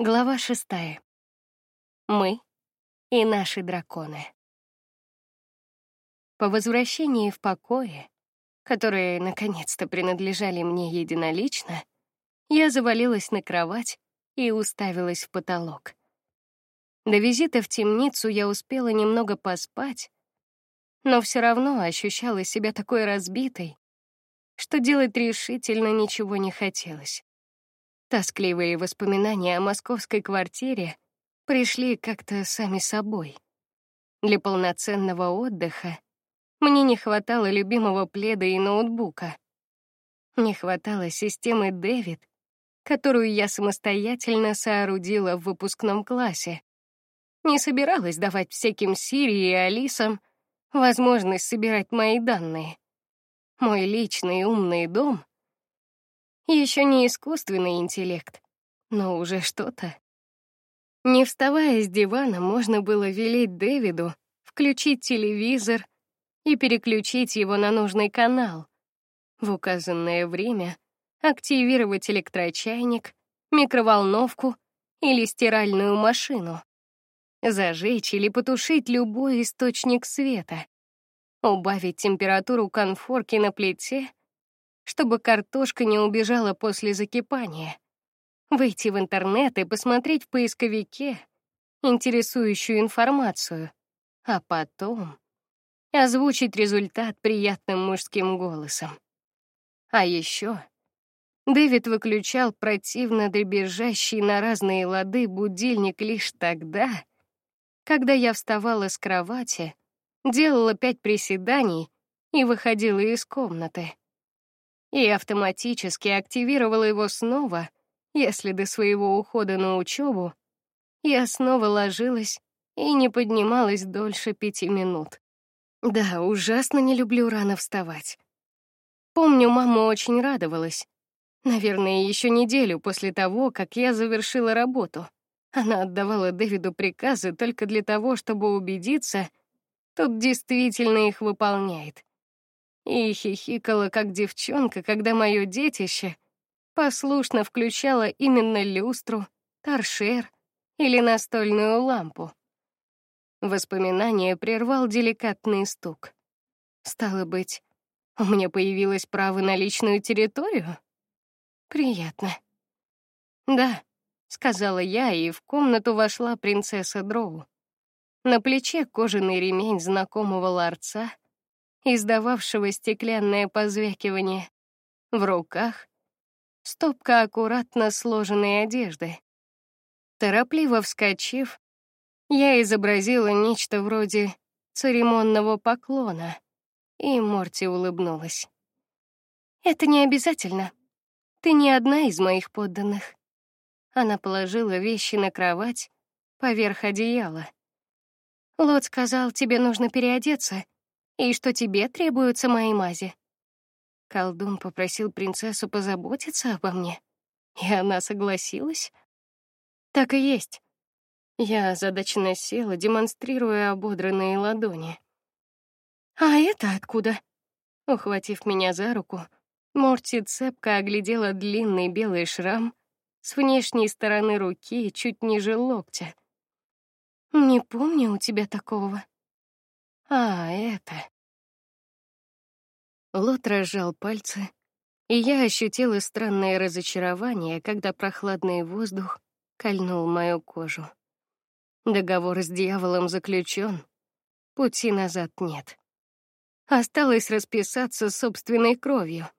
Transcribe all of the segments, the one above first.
Глава шестая. Мы и наши драконы. По возвращении в покое, которые наконец-то принадлежали мне единолично, я завалилась на кровать и уставилась в потолок. До визита в темницу я успела немного поспать, но все равно ощущала себя такой разбитой, что делать решительно ничего не хотелось. Тоскливые воспоминания о московской квартире пришли как-то сами собой. Для полноценного отдыха мне не хватало любимого пледа и ноутбука. Не хватало системы Дэвид, которую я самостоятельно соорудила в выпускном классе. Не собиралась давать всяким Сири и Алисам возможность собирать мои данные. Мой личный умный дом еще не искусственный интеллект, но уже что-то. Не вставая с дивана, можно было велеть Дэвиду включить телевизор и переключить его на нужный канал. В указанное время активировать электрочайник, микроволновку или стиральную машину. Зажечь или потушить любой источник света. Убавить температуру конфорки на плите чтобы картошка не убежала после закипания. Выйти в интернет и посмотреть в поисковике интересующую информацию, а потом озвучить результат приятным мужским голосом. А еще Дэвид выключал противно дребезжащий на разные лады будильник лишь тогда, когда я вставала с кровати, делала пять приседаний и выходила из комнаты и автоматически активировала его снова, если до своего ухода на учебу я снова ложилась и не поднималась дольше пяти минут. Да, ужасно не люблю рано вставать. Помню, мама очень радовалась. Наверное, еще неделю после того, как я завершила работу. Она отдавала Дэвиду приказы только для того, чтобы убедиться, тот действительно их выполняет и хихикала, как девчонка, когда мое детище послушно включало именно люстру, торшер или настольную лампу. Воспоминание прервал деликатный стук. Стало быть, у меня появилось право на личную территорию? Приятно. Да, сказала я, и в комнату вошла принцесса Дроу. На плече кожаный ремень знакомого ларца — издававшего стеклянное позвякивание. В руках стопка аккуратно сложенной одежды. Торопливо вскочив, я изобразила нечто вроде церемонного поклона, и Морти улыбнулась. Это не обязательно. Ты не одна из моих подданных. Она положила вещи на кровать поверх одеяла. Лот сказал, тебе нужно переодеться и что тебе требуются мои мази. Колдун попросил принцессу позаботиться обо мне, и она согласилась. Так и есть. Я задачно села, демонстрируя ободранные ладони. А это откуда? Ухватив меня за руку, Морти цепко оглядела длинный белый шрам с внешней стороны руки чуть ниже локтя. Не помню у тебя такого. А, это. Лот разжал пальцы, и я ощутила странное разочарование, когда прохладный воздух кольнул мою кожу. Договор с дьяволом заключен, пути назад нет. Осталось расписаться собственной кровью.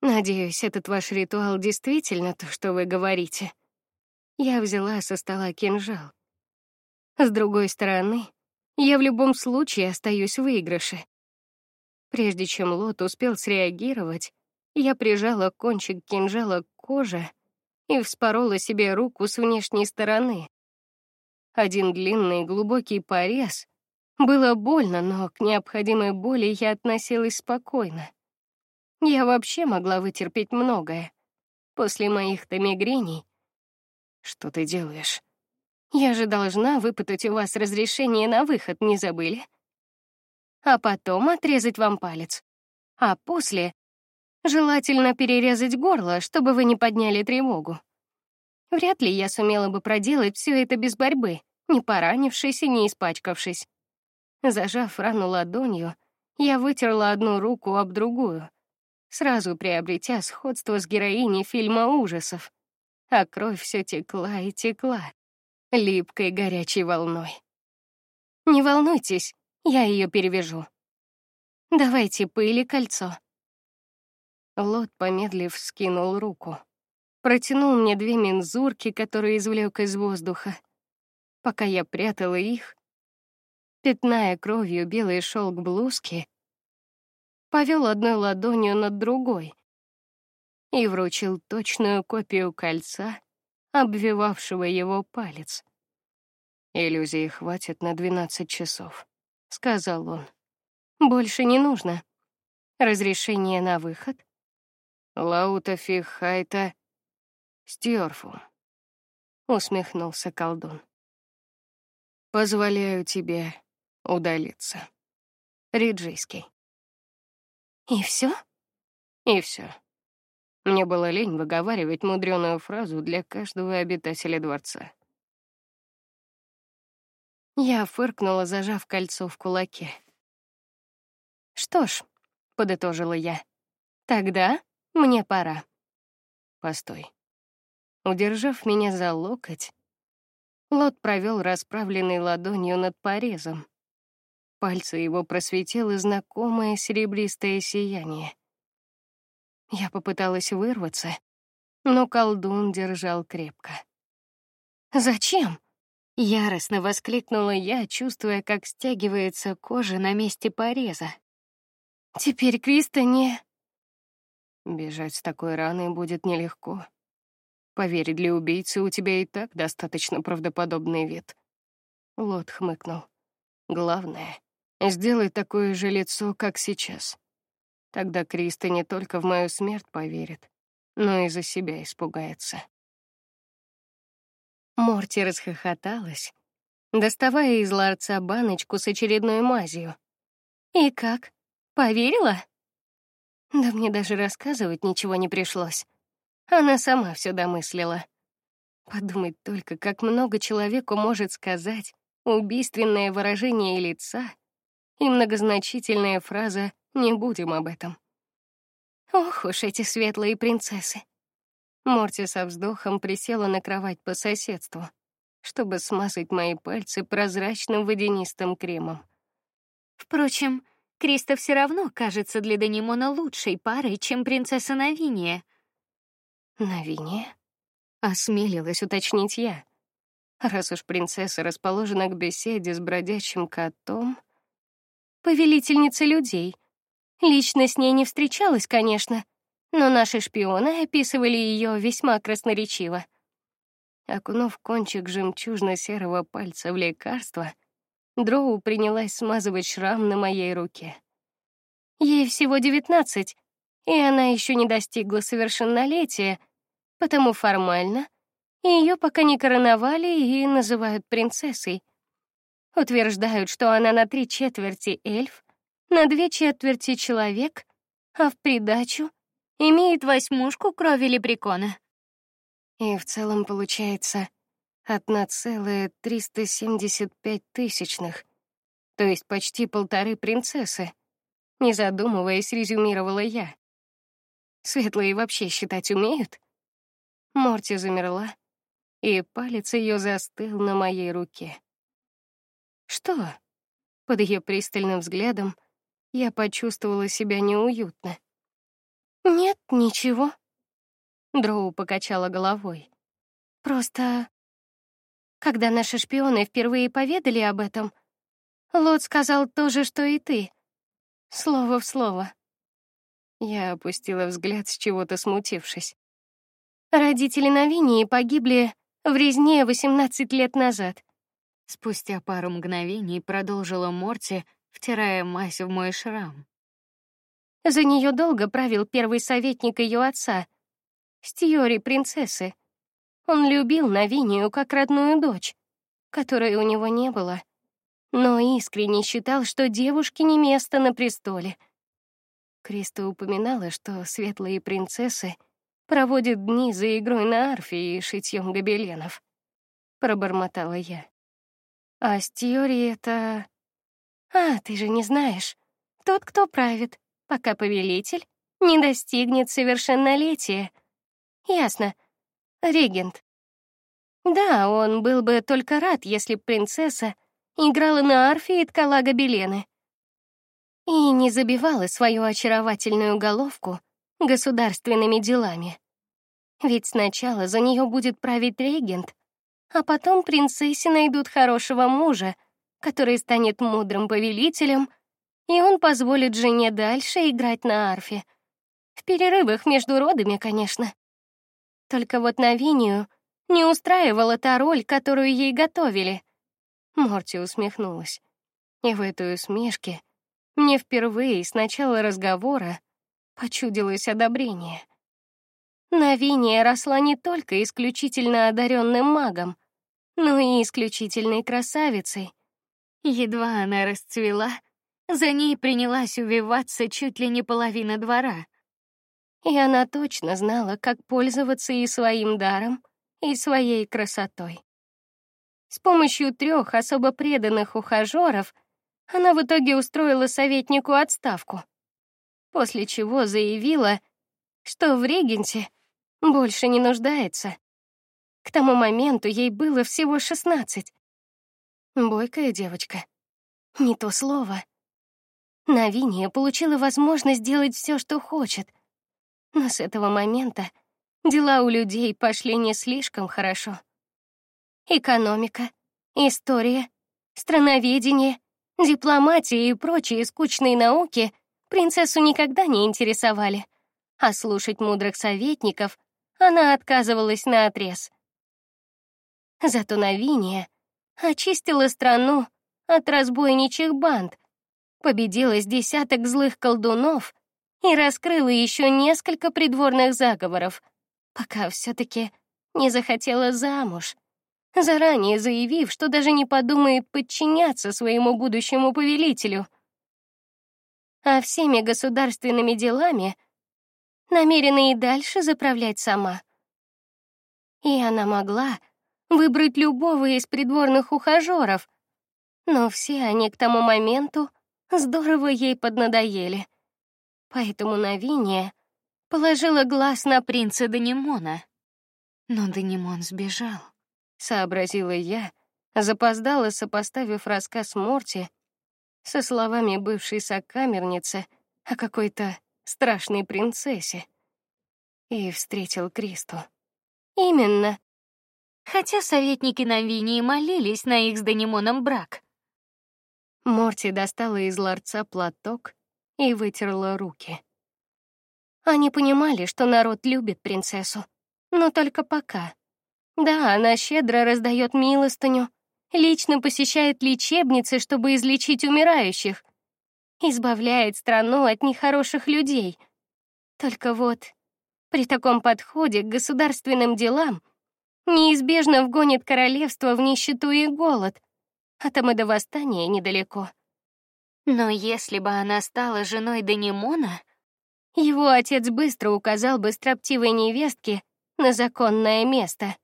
Надеюсь, этот ваш ритуал действительно то, что вы говорите. Я взяла со стола кинжал. С другой стороны, я в любом случае остаюсь в выигрыше. Прежде чем Лот успел среагировать, я прижала кончик кинжала к коже и вспорола себе руку с внешней стороны. Один длинный глубокий порез. Было больно, но к необходимой боли я относилась спокойно. Я вообще могла вытерпеть многое. После моих-то. Что ты делаешь? Я же должна выпытать у вас разрешение на выход, не забыли? А потом отрезать вам палец. А после желательно перерезать горло, чтобы вы не подняли тревогу. Вряд ли я сумела бы проделать все это без борьбы, не поранившись и не испачкавшись. Зажав рану ладонью, я вытерла одну руку об другую, сразу приобретя сходство с героиней фильма ужасов. А кровь все текла и текла, липкой горячей волной. Не волнуйтесь, я ее перевяжу. Давайте пыли кольцо. Лот, помедлив, скинул руку. Протянул мне две мензурки, которые извлек из воздуха. Пока я прятала их, пятная кровью белый шелк блузки, повел одной ладонью над другой и вручил точную копию кольца, обвивавшего его палец. Иллюзии хватит на двенадцать часов, сказал он. Больше не нужно. Разрешение на выход. Лаута фихайта стюрфу. Усмехнулся колдун. Позволяю тебе удалиться. Риджийский. И все? И все. Мне было лень выговаривать мудреную фразу для каждого обитателя дворца. Я фыркнула, зажав кольцо в кулаке. Что ж, подытожила я. Тогда мне пора. Постой. Удержав меня за локоть, Лот провел расправленной ладонью над порезом. Пальцы его просветило знакомое серебристое сияние. Я попыталась вырваться, но колдун держал крепко. Зачем? Яростно воскликнула я, чувствуя, как стягивается кожа на месте пореза. Теперь Криста не бежать с такой раной будет нелегко. Поверь, для убийцы у тебя и так достаточно правдоподобный вид. Лот хмыкнул. Главное, сделай такое же лицо, как сейчас. Тогда Криста не только в мою смерть поверит, но и за себя испугается. Морти расхохоталась, доставая из ларца баночку с очередной мазью. И как? Поверила? Да мне даже рассказывать ничего не пришлось. Она сама все домыслила. Подумать только, как много человеку может сказать убийственное выражение лица и многозначительная фраза «не будем об этом». Ох уж эти светлые принцессы. Морти со вздохом присела на кровать по соседству, чтобы смазать мои пальцы прозрачным водянистым кремом. Впрочем, Криста все равно кажется для Данимона лучшей парой, чем принцесса Навиния. Навиния? Осмелилась уточнить я. Раз уж принцесса расположена к беседе с бродячим котом, повелительница людей. Лично с ней не встречалась, конечно, но наши шпионы описывали ее весьма красноречиво. Окунув кончик жемчужно-серого пальца в лекарство, Дроу принялась смазывать шрам на моей руке. Ей всего девятнадцать, и она еще не достигла совершеннолетия, потому формально ее пока не короновали и называют принцессой. Утверждают, что она на три четверти эльф, на две четверти человек, а в придачу имеет восьмушку крови лепрекона. И в целом получается одна целая триста семьдесят пять тысячных, то есть почти полторы принцессы. Не задумываясь, резюмировала я. Светлые вообще считать умеют? Морти замерла, и палец ее застыл на моей руке. Что? Под ее пристальным взглядом я почувствовала себя неуютно. Нет, ничего. Дроу покачала головой. Просто когда наши шпионы впервые поведали об этом, Лот сказал то же, что и ты. Слово в слово. Я опустила взгляд, с чего-то смутившись. Родители Навинии погибли в резне 18 лет назад. Спустя пару мгновений продолжила Морти, втирая мазь в мой шрам. За нее долго правил первый советник ее отца, Стьори принцессы. Он любил Навинию как родную дочь, которой у него не было, но искренне считал, что девушке не место на престоле. Криста упоминала, что светлые принцессы проводит дни за игрой на арфе и шитьем гобеленов. Пробормотала я. А Стьори это... А, ты же не знаешь. Тот, кто правит, пока повелитель не достигнет совершеннолетия. Ясно. Регент. Да, он был бы только рад, если б принцесса играла на арфе и ткала гобелены. И не забивала свою очаровательную головку государственными делами. Ведь сначала за нее будет править регент, а потом принцессе найдут хорошего мужа, который станет мудрым повелителем, и он позволит жене дальше играть на арфе. В перерывах между родами, конечно. Только вот на Винию не устраивала та роль, которую ей готовили. Морти усмехнулась. И в этой усмешке мне впервые с начала разговора почудилось одобрение. Навиния росла не только исключительно одаренным магом, но и исключительной красавицей. Едва она расцвела, за ней принялась увиваться чуть ли не половина двора. И она точно знала, как пользоваться и своим даром, и своей красотой. С помощью трех особо преданных ухажеров она в итоге устроила советнику отставку, после чего заявила, что в регенте больше не нуждается. К тому моменту ей было всего шестнадцать. Бойкая девочка. Не то слово. Навиния получила возможность делать все, что хочет. Но с этого момента дела у людей пошли не слишком хорошо. Экономика, история, страноведение, дипломатия и прочие скучные науки принцессу никогда не интересовали, а слушать мудрых советников она отказывалась наотрез. Зато Навиния очистила страну от разбойничьих банд, победила с десяток злых колдунов и раскрыла еще несколько придворных заговоров, пока все таки не захотела замуж, заранее заявив, что даже не подумает подчиняться своему будущему повелителю. А всеми государственными делами намерена и дальше заправлять сама. И она могла выбрать любого из придворных ухажеров, но все они к тому моменту здорово ей поднадоели. Поэтому Навиния положила глаз на принца Данимона. Но Данимон сбежал, сообразила я, запоздала, сопоставив рассказ Морти со словами бывшей сокамерницы о какой-то страшной принцессе. И встретил Кристу. Именно. Хотя советники Навинии молились на их с Данимоном брак. Морти достала из ларца платок и вытерла руки. Они понимали, что народ любит принцессу, но только пока. Да, она щедро раздает милостыню, лично посещает лечебницы, чтобы излечить умирающих, избавляет страну от нехороших людей. Только вот при таком подходе к государственным делам неизбежно вгонит королевство в нищету и голод, а там и до восстания недалеко. Но если бы она стала женой Данимона, его отец быстро указал бы строптивой невестке на законное место.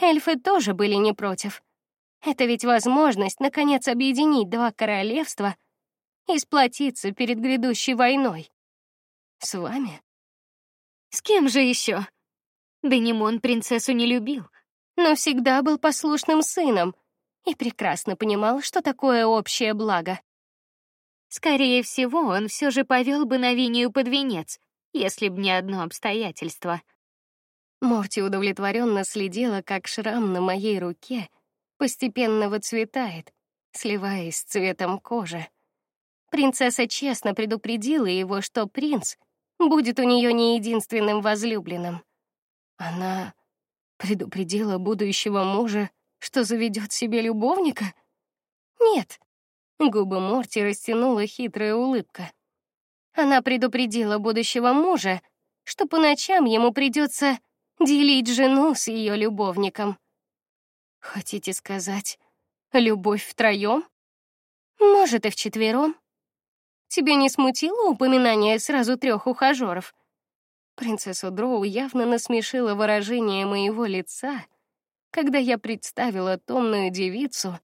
Эльфы тоже были не против. Это ведь возможность наконец объединить два королевства и сплотиться перед грядущей войной. С вами? С кем же еще? Данимон принцессу не любил, но всегда был послушным сыном и прекрасно понимал, что такое общее благо. Скорее всего, он все же повел бы Навинию под венец, если б не одно обстоятельство. Морти удовлетворенно следила, как шрам на моей руке постепенно выцветает, сливаясь с цветом кожи. Принцесса честно предупредила его, что принц будет у нее не единственным возлюбленным. Она предупредила будущего мужа, что заведет себе любовника? Нет, Губы Морти растянула хитрая улыбка. Она предупредила будущего мужа, что по ночам ему придется делить жену с ее любовником. Хотите сказать, любовь втроем? Может, и вчетвером? Тебе не смутило упоминание сразу трех ухажеров? Принцессу Дроу явно насмешило выражение моего лица, когда я представила томную девицу,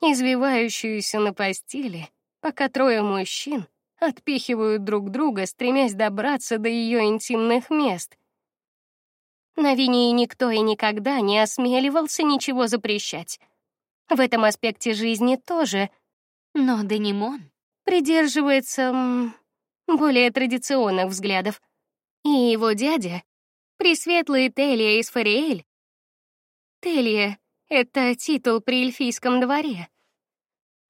извивающуюся на постели, пока трое мужчин отпихивают друг друга, стремясь добраться до ее интимных мест. На Винии никто и никогда не осмеливался ничего запрещать. В этом аспекте жизни тоже, но Данимон придерживается более традиционных взглядов. И его дядя, пресветлый Телия из Фариэль. Телия — это титул при эльфийском дворе.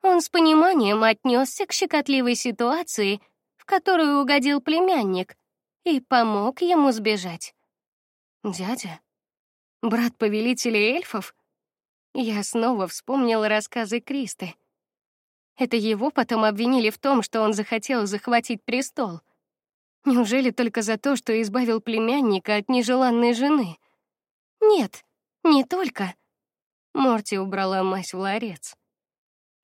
Он с пониманием отнесся к щекотливой ситуации, в которую угодил племянник, и помог ему сбежать. Дядя? Брат повелителя эльфов? Я снова вспомнила рассказы Кристы. Это его потом обвинили в том, что он захотел захватить престол. Неужели только за то, что избавил племянника от нежеланной жены? Нет, не только. Морти убрала мазь в ларец.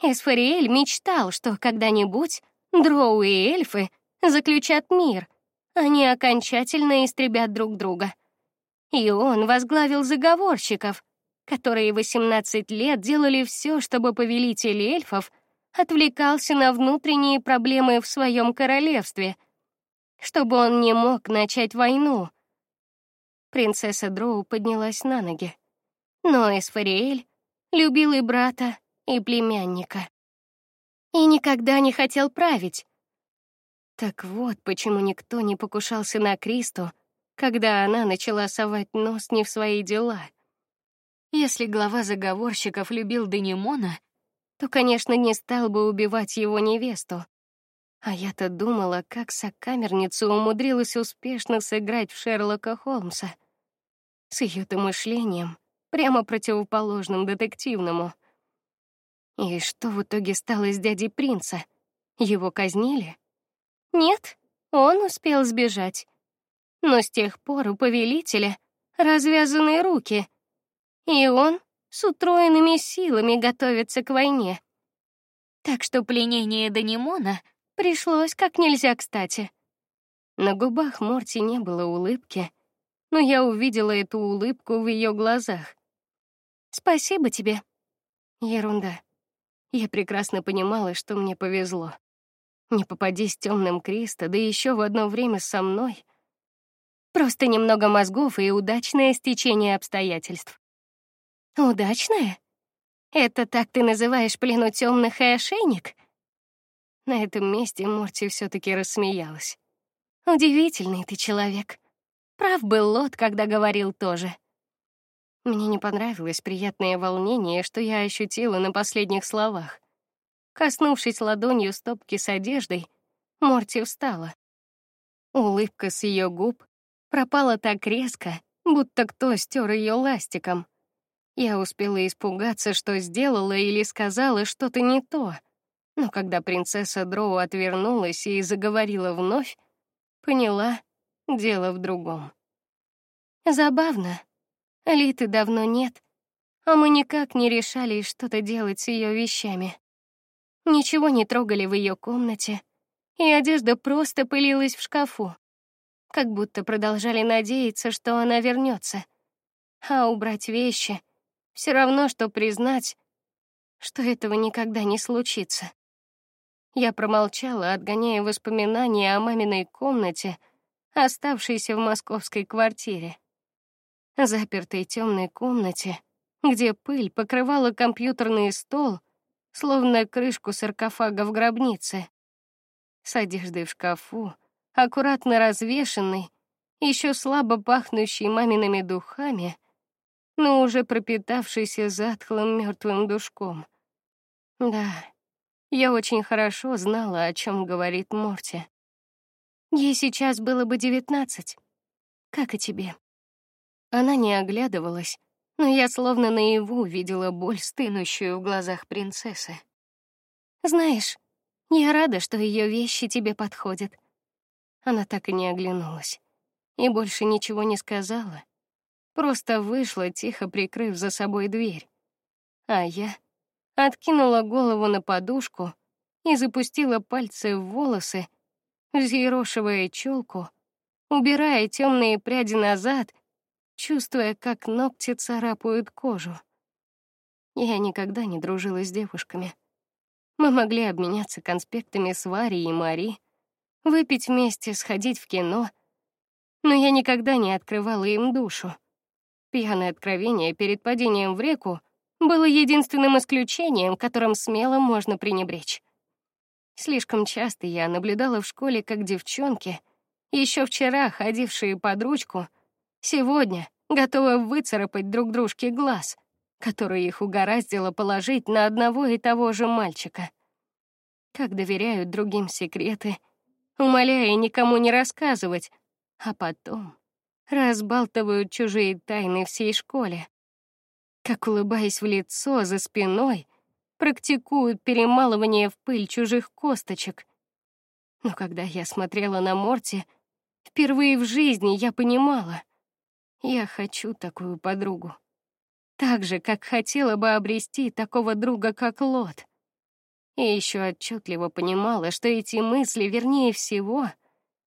Эсфариэль мечтал, что когда-нибудь дроу и эльфы заключат мир, они окончательно истребят друг друга. И он возглавил заговорщиков, которые 18 лет делали все, чтобы повелитель эльфов отвлекался на внутренние проблемы в своем королевстве, чтобы он не мог начать войну. Принцесса Дроу поднялась на ноги. Но Эсфариэль любил и брата, и племянника. И никогда не хотел править. Так вот, почему никто не покушался на Кристу, когда она начала совать нос не в свои дела. Если глава заговорщиков любил Денимона, то, конечно, не стал бы убивать его невесту. А я-то думала, как сокамерница умудрилась успешно сыграть в Шерлока Холмса. С ее-то мышлением, прямо противоположным детективному. И что в итоге стало с дядей принца? Его казнили? Нет, он успел сбежать. Но с тех пор у повелителя развязаны руки, и он с утроенными силами готовится к войне. Так что пленение Данимона пришлось как нельзя кстати. На губах Морти не было улыбки, но я увидела эту улыбку в ее глазах. Спасибо тебе. Ерунда. Я прекрасно понимала, что мне повезло. Не попадись темным Криста, да еще в одно время со мной. Просто немного мозгов и удачное стечение обстоятельств. Удачное? Это так ты называешь плену темных и ошейник? На этом месте Морти все таки рассмеялась. Удивительный ты человек. Прав был Лот, когда говорил тоже. Мне не понравилось приятное волнение, что я ощутила на последних словах. Коснувшись ладонью стопки с одеждой, Морти встала. Улыбка с ее губ пропала так резко, будто кто стер ее ластиком. Я успела испугаться, что сделала или сказала что-то не то. Но когда принцесса Дроу отвернулась и заговорила вновь, поняла, дело в другом. Забавно. Литы давно нет, а мы никак не решали что-то делать с ее вещами. Ничего не трогали в ее комнате, и одежда просто пылилась в шкафу, как будто продолжали надеяться, что она вернется. А убрать вещи — все равно, что признать, что этого никогда не случится. Я промолчала, отгоняя воспоминания о маминой комнате, оставшейся в московской квартире. Запертой темной комнате, где пыль покрывала компьютерный стол, словно крышку саркофага в гробнице. С одеждой в шкафу, аккуратно развешенной, еще слабо пахнущей мамиными духами, но уже пропитавшийся затхлым мертвым душком. Да, я очень хорошо знала, о чем говорит Морти. Ей сейчас было бы девятнадцать, как и тебе. Она не оглядывалась, но я словно наяву видела боль, стынущую в глазах принцессы. Знаешь, я рада, что ее вещи тебе подходят. Она так и не оглянулась и больше ничего не сказала просто вышла, тихо прикрыв за собой дверь. А я откинула голову на подушку и запустила пальцы в волосы, взъерошивая челку, убирая темные пряди назад, чувствуя, как ногти царапают кожу. Я никогда не дружила с девушками. Мы могли обменяться конспектами с Варей и Мари, выпить вместе, сходить в кино, но я никогда не открывала им душу. Пьяное откровение перед падением в реку было единственным исключением, которым смело можно пренебречь. Слишком часто я наблюдала в школе, как девчонки, еще вчера ходившие под ручку, сегодня готовы выцарапать друг дружке глаз, который их угораздило положить на одного и того же мальчика. Как доверяют другим секреты, умоляя никому не рассказывать, а потом разбалтывают чужие тайны всей школе. Как улыбаясь в лицо за спиной, практикуют перемалывание в пыль чужих косточек. Но когда я смотрела на Морти, впервые в жизни я понимала, я хочу такую подругу. Так же, как хотела бы обрести такого друга, как Лот. И еще отчетливо понимала, что эти мысли, вернее всего,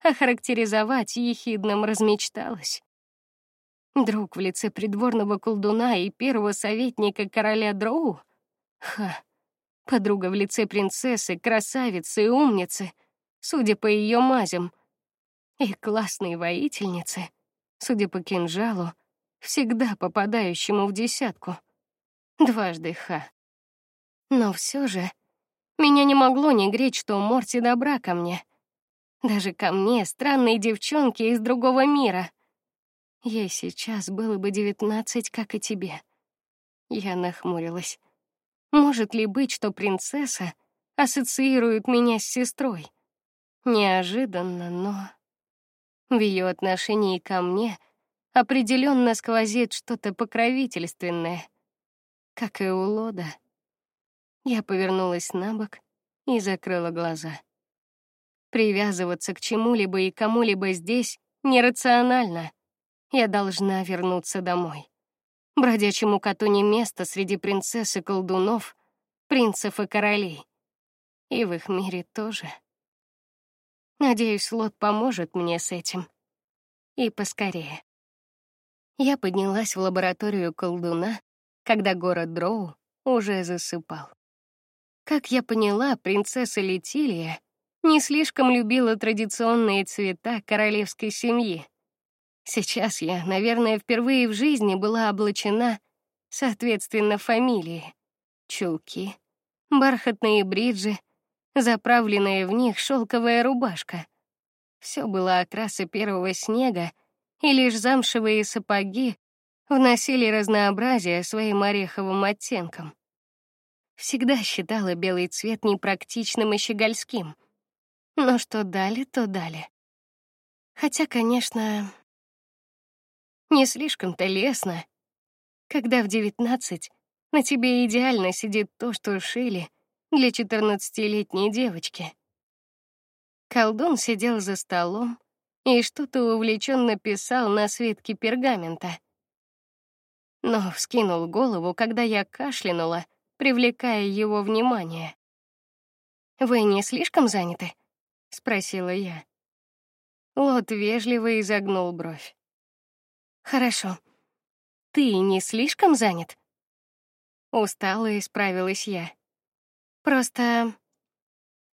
охарактеризовать ехидным размечталась. Друг в лице придворного колдуна и первого советника короля Дроу? Ха. Подруга в лице принцессы, красавицы и умницы, судя по ее мазям. И классной воительницы, судя по кинжалу, всегда попадающему в десятку. Дважды ха. Но все же меня не могло не греть, что Морти добра ко мне. Даже ко мне, странной девчонке из другого мира. Ей сейчас было бы девятнадцать, как и тебе. Я нахмурилась. Может ли быть, что принцесса ассоциирует меня с сестрой? Неожиданно, но в ее отношении ко мне определенно сквозит что-то покровительственное, как и у Лода. Я повернулась на бок и закрыла глаза. Привязываться к чему-либо и кому-либо здесь нерационально. Я должна вернуться домой. Бродячему коту не место среди принцесс и колдунов, принцев и королей. И в их мире тоже. Надеюсь, Лот поможет мне с этим. И поскорее. Я поднялась в лабораторию колдуна, когда город Дроу уже засыпал. Как я поняла, принцесса Летилия не слишком любила традиционные цвета королевской семьи. Сейчас я, наверное, впервые в жизни была облачена соответственно фамилии: чулки, бархатные бриджи, заправленная в них шелковая рубашка. Все было окраса первого снега, и лишь замшевые сапоги вносили разнообразие своим ореховым оттенкам. Всегда считала белый цвет непрактичным и щегольским. Но что дали, то дали. Хотя, конечно, не слишком-то лестно, когда в девятнадцать на тебе идеально сидит то, что шили для четырнадцатилетней девочки. Колдун сидел за столом и что-то увлеченно писал на свитке пергамента. Но вскинул голову, когда я кашлянула, привлекая его внимание. Вы не слишком заняты? спросила я. Лот вежливо изогнул бровь. Хорошо. Ты не слишком занят? Устала исправилась я. Просто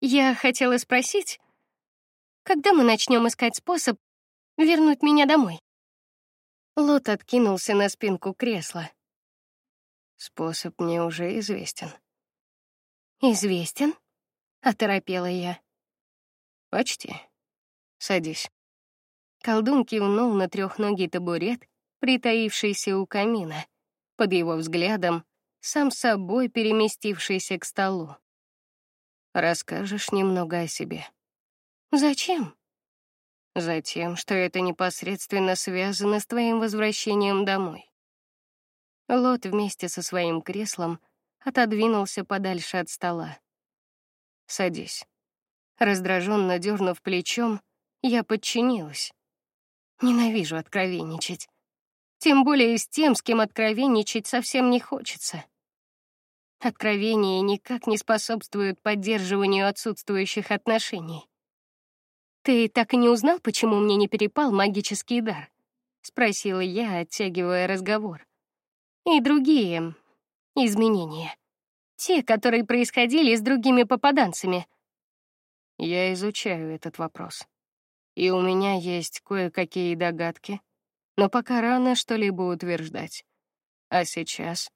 я хотела спросить, когда мы начнем искать способ вернуть меня домой? Лот откинулся на спинку кресла. Способ мне уже известен. Известен? Оторопела я. Почти. Садись. Колдун кивнул на трехногий табурет, притаившийся у камина. Под его взглядом сам собой переместившийся к столу. Расскажешь немного о себе. Зачем? Затем, что это непосредственно связано с твоим возвращением домой. Лот вместе со своим креслом отодвинулся подальше от стола. Садись. Раздраженно дернув плечом, я подчинилась. Ненавижу откровенничать. Тем более с тем, с кем откровенничать совсем не хочется. Откровения никак не способствуют поддерживанию отсутствующих отношений. Ты так и не узнал, почему мне не перепал магический дар? спросила я, оттягивая разговор. И другие изменения, те, которые происходили с другими попаданцами. Я изучаю этот вопрос, и у меня есть кое-какие догадки, но пока рано что-либо утверждать. А сейчас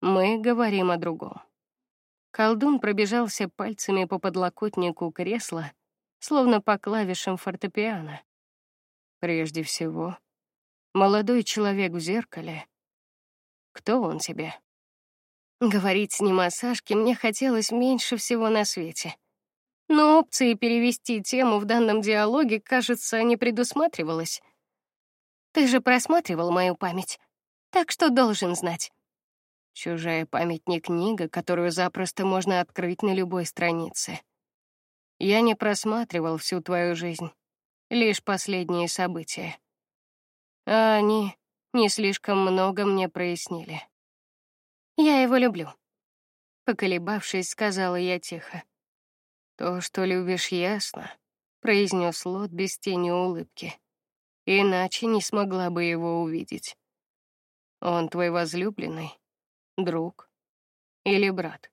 мы говорим о другом. Колдун пробежался пальцами по подлокотнику кресла, словно по клавишам фортепиано. Прежде всего, молодой человек в зеркале. Кто он тебе? Говорить с ним о Сашке мне хотелось меньше всего на свете. Но опции перевести тему в данном диалоге, кажется, не предусматривалось. Ты же просматривал мою память, так что должен знать. Чужая память не книга, которую запросто можно открыть на любой странице. Я не просматривал всю твою жизнь, лишь последние события. А они не слишком много мне прояснили. Я его люблю. Поколебавшись, сказала я тихо. То, что любишь, ясно, произнес Лот без тени улыбки. Иначе не смогла бы его увидеть. Он твой возлюбленный друг или брат.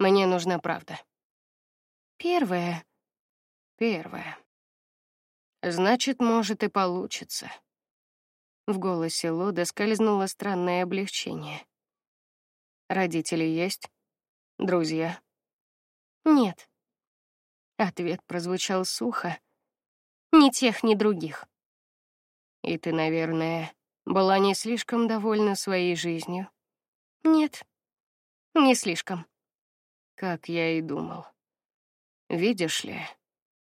Мне нужна правда. Первое. Первое. Значит, может и получится. В голосе Лода скользнуло странное облегчение. Родители есть? Друзья? Нет. Ответ прозвучал сухо. Ни тех, ни других. И ты, наверное, была не слишком довольна своей жизнью. Нет, не слишком. Как я и думал. Видишь ли,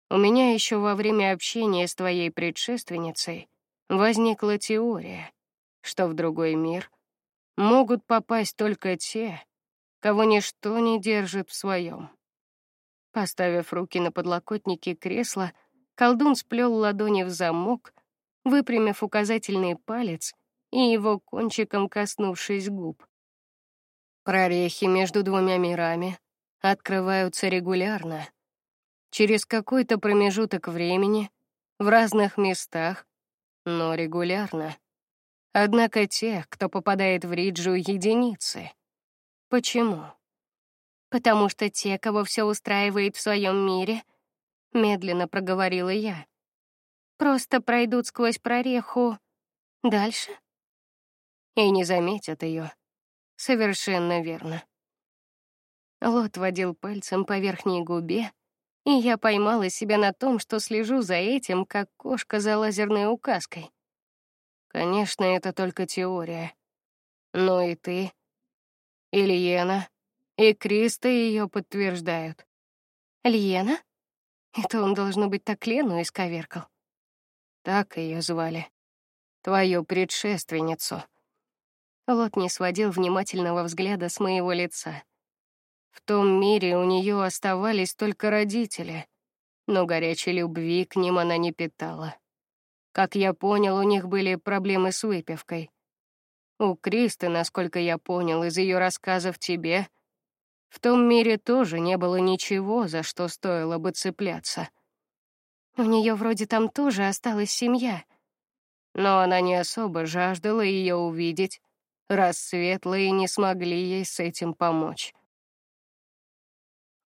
у меня еще во время общения с твоей предшественницей возникла теория, что в другой мир могут попасть только те, кого ничто не держит в своем. Поставив руки на подлокотники кресла, колдун сплел ладони в замок, выпрямив указательный палец и его кончиком коснувшись губ. Прорехи между двумя мирами открываются регулярно. Через какой-то промежуток времени, в разных местах, но регулярно. Однако тех, кто попадает в Риджу, единицы. Почему? Потому что те, кого все устраивает в своем мире, медленно проговорила я, просто пройдут сквозь прореху дальше и не заметят ее. Совершенно верно. Лот водил пальцем по верхней губе, и я поймала себя на том, что слежу за этим, как кошка за лазерной указкой. Конечно, это только теория. Но и ты, и Лиена, и Криста ее подтверждают. Лиена? Это он должно быть так Лену исковеркал. Так ее звали. Твою предшественницу. Лот не сводил внимательного взгляда с моего лица. В том мире у нее оставались только родители, но горячей любви к ним она не питала. Как я понял, у них были проблемы с выпивкой. У Кристы, насколько я понял из ее рассказов тебе, в том мире тоже не было ничего, за что стоило бы цепляться. У нее вроде там тоже осталась семья, но она не особо жаждала ее увидеть раз светлые не смогли ей с этим помочь.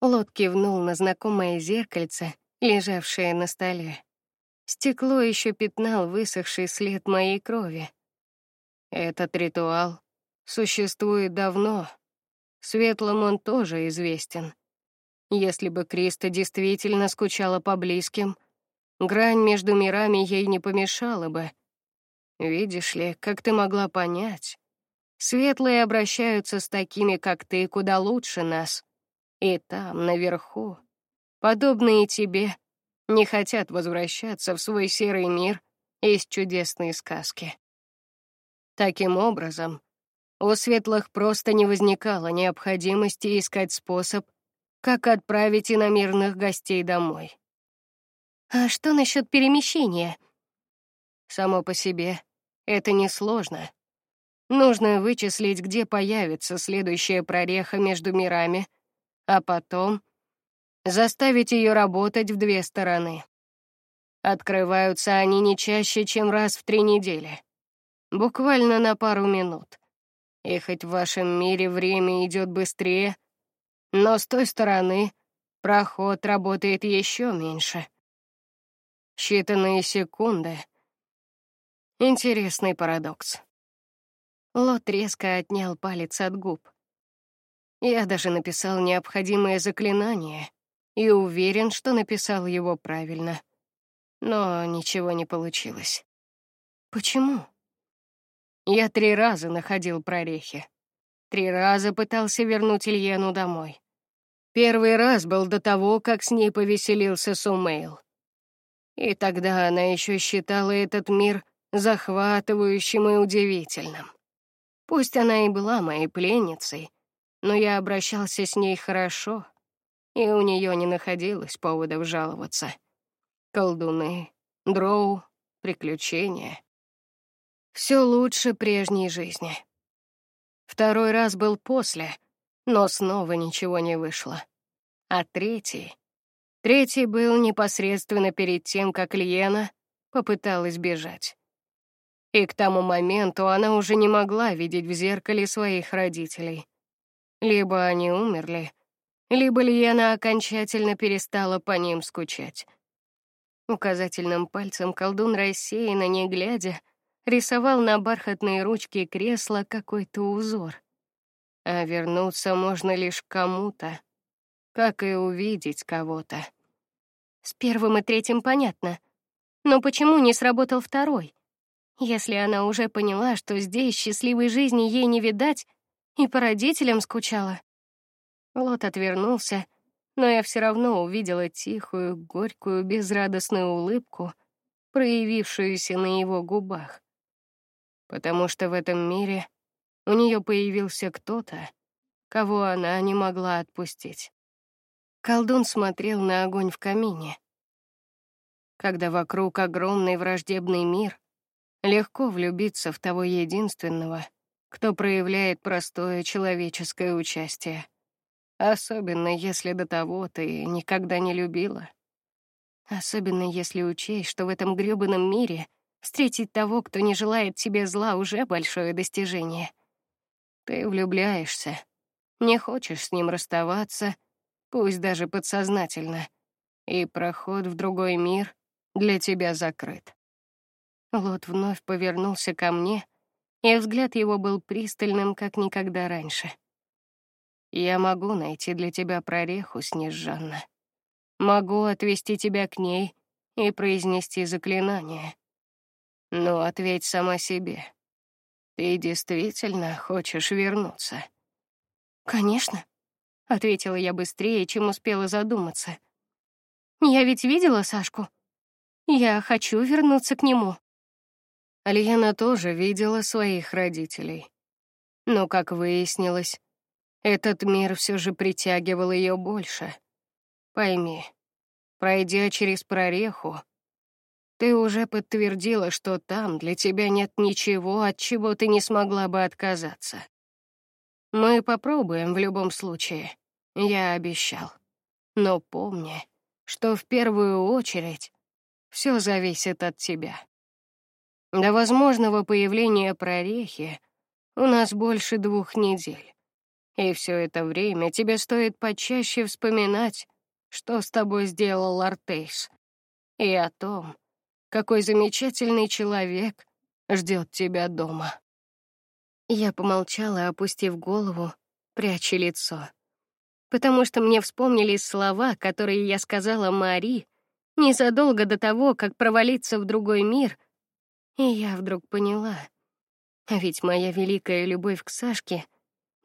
Лот кивнул на знакомое зеркальце, лежавшее на столе. Стекло еще пятнал высохший след моей крови. Этот ритуал существует давно. Светлым он тоже известен. Если бы Криста действительно скучала по близким, грань между мирами ей не помешала бы. Видишь ли, как ты могла понять, Светлые обращаются с такими, как ты, куда лучше нас. И там, наверху, подобные тебе, не хотят возвращаться в свой серый мир из чудесной сказки. Таким образом, у светлых просто не возникало необходимости искать способ, как отправить иномирных гостей домой. А что насчет перемещения? Само по себе это несложно. Нужно вычислить, где появится следующая прореха между мирами, а потом заставить ее работать в две стороны. Открываются они не чаще, чем раз в три недели. Буквально на пару минут. И хоть в вашем мире время идет быстрее, но с той стороны проход работает еще меньше. Считанные секунды. Интересный парадокс. Лот резко отнял палец от губ. Я даже написал необходимое заклинание и уверен, что написал его правильно. Но ничего не получилось. Почему? Я три раза находил прорехи. Три раза пытался вернуть Ильену домой. Первый раз был до того, как с ней повеселился Сумейл. И тогда она еще считала этот мир захватывающим и удивительным. Пусть она и была моей пленницей, но я обращался с ней хорошо, и у нее не находилось поводов жаловаться. Колдуны, дроу, приключения. Все лучше прежней жизни. Второй раз был после, но снова ничего не вышло. А третий... Третий был непосредственно перед тем, как Лиена попыталась бежать. И к тому моменту она уже не могла видеть в зеркале своих родителей. Либо они умерли, либо Лиена окончательно перестала по ним скучать. Указательным пальцем колдун рассеянно, не глядя, рисовал на бархатной ручке кресла какой-то узор. А вернуться можно лишь кому-то, как и увидеть кого-то. С первым и третьим понятно. Но почему не сработал второй? Если она уже поняла, что здесь счастливой жизни ей не видать, и по родителям скучала. Лот отвернулся, но я все равно увидела тихую, горькую, безрадостную улыбку, проявившуюся на его губах. Потому что в этом мире у нее появился кто-то, кого она не могла отпустить. Колдун смотрел на огонь в камине. Когда вокруг огромный враждебный мир, Легко влюбиться в того единственного, кто проявляет простое человеческое участие, особенно если до того ты никогда не любила. Особенно если учесть, что в этом грёбаном мире встретить того, кто не желает тебе зла, уже большое достижение. Ты влюбляешься, не хочешь с ним расставаться, пусть даже подсознательно, и проход в другой мир для тебя закрыт. Лот вновь повернулся ко мне, и взгляд его был пристальным, как никогда раньше. Я могу найти для тебя прореху, Снежанна. Могу отвести тебя к ней и произнести заклинание. Но ответь сама себе. Ты действительно хочешь вернуться? Конечно, ответила я быстрее, чем успела задуматься. Я ведь видела Сашку. Я хочу вернуться к нему. Альяна тоже видела своих родителей. Но, как выяснилось, этот мир все же притягивал ее больше. Пойми, пройдя через прореху, ты уже подтвердила, что там для тебя нет ничего, от чего ты не смогла бы отказаться. Мы попробуем в любом случае, я обещал. Но помни, что в первую очередь все зависит от тебя. До возможного появления прорехи у нас больше двух недель. И все это время тебе стоит почаще вспоминать, что с тобой сделал Артейс, и о том, какой замечательный человек ждет тебя дома. Я помолчала, опустив голову, пряча лицо, потому что мне вспомнились слова, которые я сказала Мари незадолго до того, как провалиться в другой мир — и я вдруг поняла, а ведь моя великая любовь к Сашке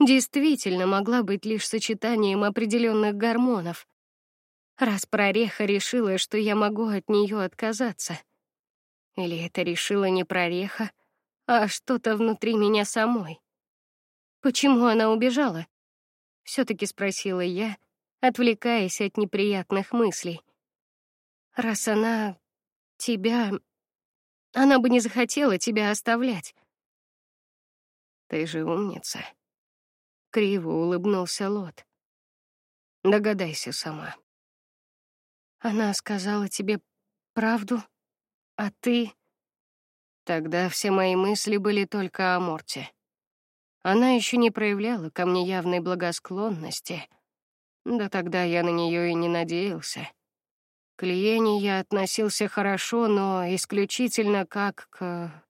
действительно могла быть лишь сочетанием определенных гормонов. Раз прореха решила, что я могу от нее отказаться, или это решила не прореха, а что-то внутри меня самой. Почему она убежала? Все-таки спросила я, отвлекаясь от неприятных мыслей. Раз она тебя она бы не захотела тебя оставлять. Ты же умница. Криво улыбнулся Лот. Догадайся сама. Она сказала тебе правду? А ты? Тогда все мои мысли были только о Морте. Она еще не проявляла ко мне явной благосклонности. Да тогда я на нее и не надеялся. К Лиене я относился хорошо, но исключительно как к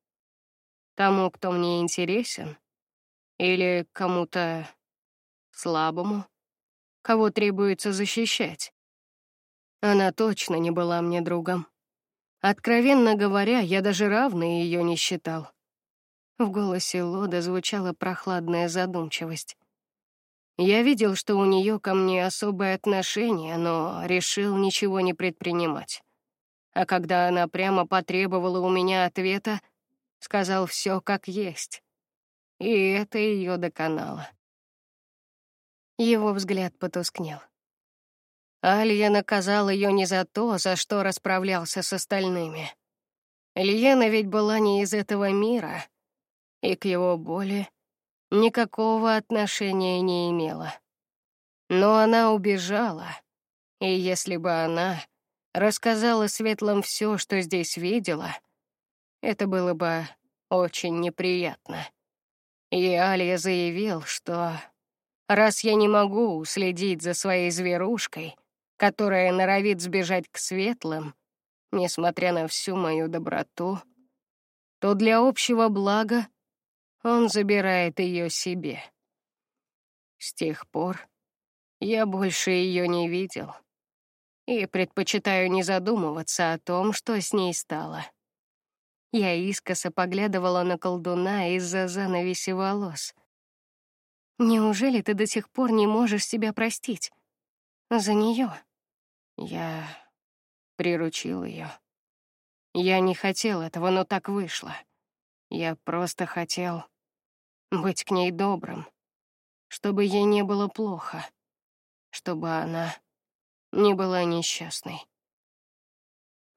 тому, кто мне интересен, или кому-то слабому, кого требуется защищать. Она точно не была мне другом. Откровенно говоря, я даже равной ее не считал. В голосе Лода звучала прохладная задумчивость. Я видел, что у нее ко мне особое отношение, но решил ничего не предпринимать. А когда она прямо потребовала у меня ответа, сказал все как есть. И это ее доконало. Его взгляд потускнел. Алья наказал ее не за то, за что расправлялся с остальными. Лиена ведь была не из этого мира, и к его боли никакого отношения не имела. Но она убежала, и если бы она рассказала светлым все, что здесь видела, это было бы очень неприятно. И Алия заявил, что раз я не могу уследить за своей зверушкой, которая норовит сбежать к светлым, несмотря на всю мою доброту, то для общего блага он забирает ее себе. С тех пор я больше ее не видел и предпочитаю не задумываться о том, что с ней стало. Я искоса поглядывала на колдуна из-за занавеси волос. Неужели ты до сих пор не можешь себя простить за нее? Я приручил ее. Я не хотел этого, но так вышло. Я просто хотел быть к ней добрым, чтобы ей не было плохо, чтобы она не была несчастной.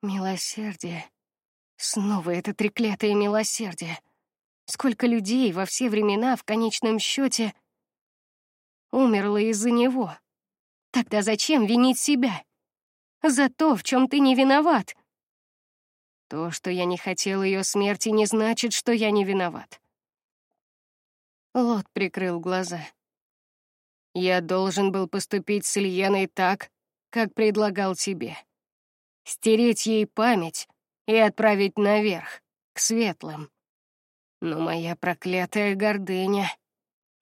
Милосердие Снова это треклятое милосердие. Сколько людей во все времена в конечном счете умерло из-за него. Тогда зачем винить себя? За то, в чем ты не виноват. То, что я не хотел ее смерти, не значит, что я не виноват. Лот прикрыл глаза. Я должен был поступить с Ильяной так, как предлагал тебе. Стереть ей память и отправить наверх, к светлым. Но моя проклятая гордыня.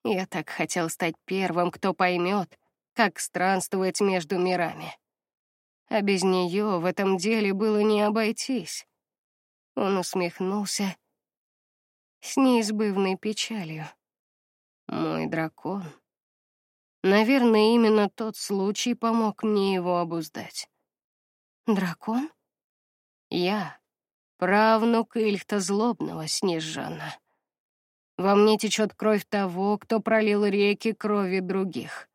Я так хотел стать первым, кто поймет, как странствовать между мирами. А без нее в этом деле было не обойтись. Он усмехнулся с неизбывной печалью. Мой дракон. Наверное, именно тот случай помог мне его обуздать. Дракон? Я правнук Ильхта Злобного, Снежана. Во мне течет кровь того, кто пролил реки крови других.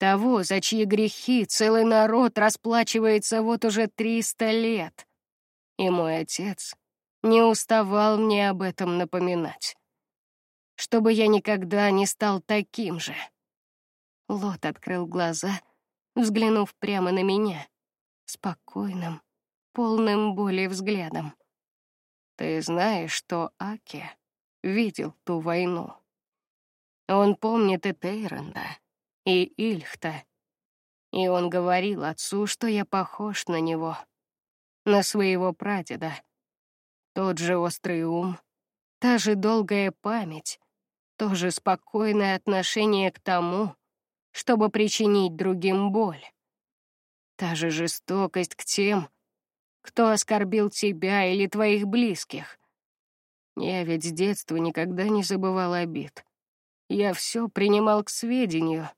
Того, за чьи грехи целый народ расплачивается вот уже триста лет. И мой отец не уставал мне об этом напоминать. Чтобы я никогда не стал таким же. Лот открыл глаза, взглянув прямо на меня, спокойным, полным боли взглядом. Ты знаешь, что Аки видел ту войну. Он помнит и Тейранда, и Ильхта. И он говорил отцу, что я похож на него, на своего прадеда. Тот же острый ум, та же долгая память, то же спокойное отношение к тому, чтобы причинить другим боль. Та же жестокость к тем, кто оскорбил тебя или твоих близких. Я ведь с детства никогда не забывал обид. Я все принимал к сведению,